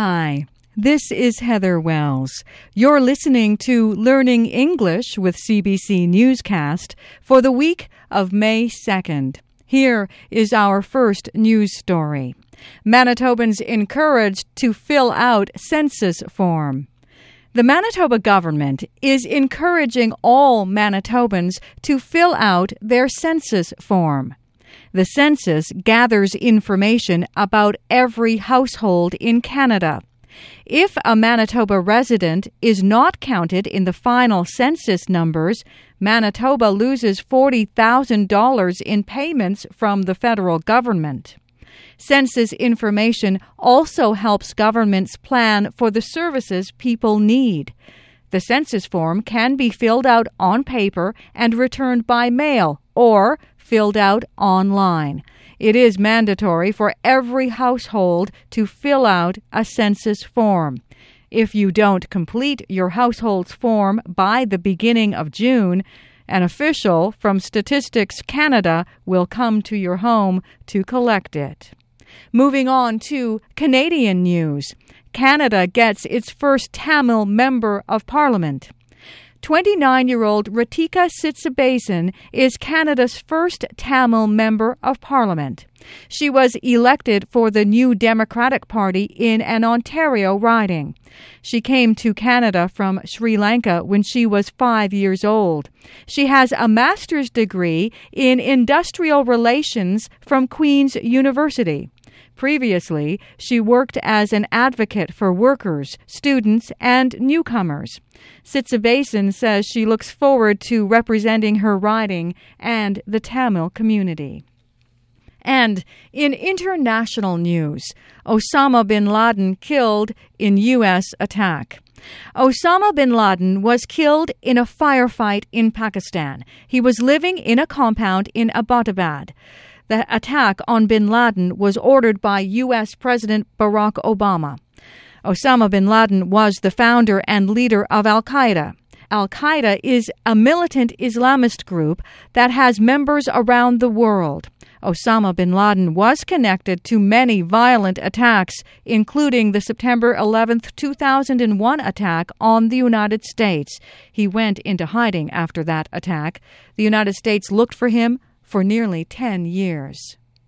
Hi, this is Heather Wells. You're listening to Learning English with CBC Newscast for the week of May 2nd. Here is our first news story. Manitobans encouraged to fill out census form. The Manitoba government is encouraging all Manitobans to fill out their census form. The census gathers information about every household in Canada. If a Manitoba resident is not counted in the final census numbers, Manitoba loses $40,000 in payments from the federal government. Census information also helps governments plan for the services people need. The census form can be filled out on paper and returned by mail or filled out online. It is mandatory for every household to fill out a census form. If you don't complete your household's form by the beginning of June, an official from Statistics Canada will come to your home to collect it. Moving on to Canadian news. Canada gets its first Tamil member of parliament. 29 year old Rathika Sitsabaiesan is Canada's first Tamil member of parliament. She was elected for the New Democratic Party in an Ontario riding. She came to Canada from Sri Lanka when she was five years old. She has a master's degree in industrial relations from Queen's University. Previously, she worked as an advocate for workers, students, and newcomers. Sitsabaiesan says she looks forward to representing her riding and the Tamil community. And in international news, Osama bin Laden killed in U.S. attack. Osama bin Laden was killed in a firefight in Pakistan. He was living in a compound in Abbottabad. The attack on bin Laden was ordered by U.S. President Barack Obama. Osama bin Laden was the founder and leader of Al Qaeda. Al Qaeda is a militant Islamist group that has members around the world. Osama bin Laden was connected to many violent attacks, including the September 11, 2001 attack on the United States. He went into hiding after that attack. The United States looked for him for nearly 10 years.